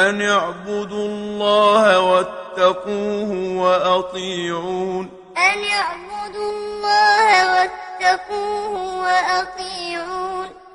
أَنِ اعْبُدُوا اللَّهَ وَاتَّقُوهُ وَأَطِيعُونِ. أَنِ اعْبُدُوا اللَّهَ وَاتَّقُوهُ وَأَطِيعُونِ.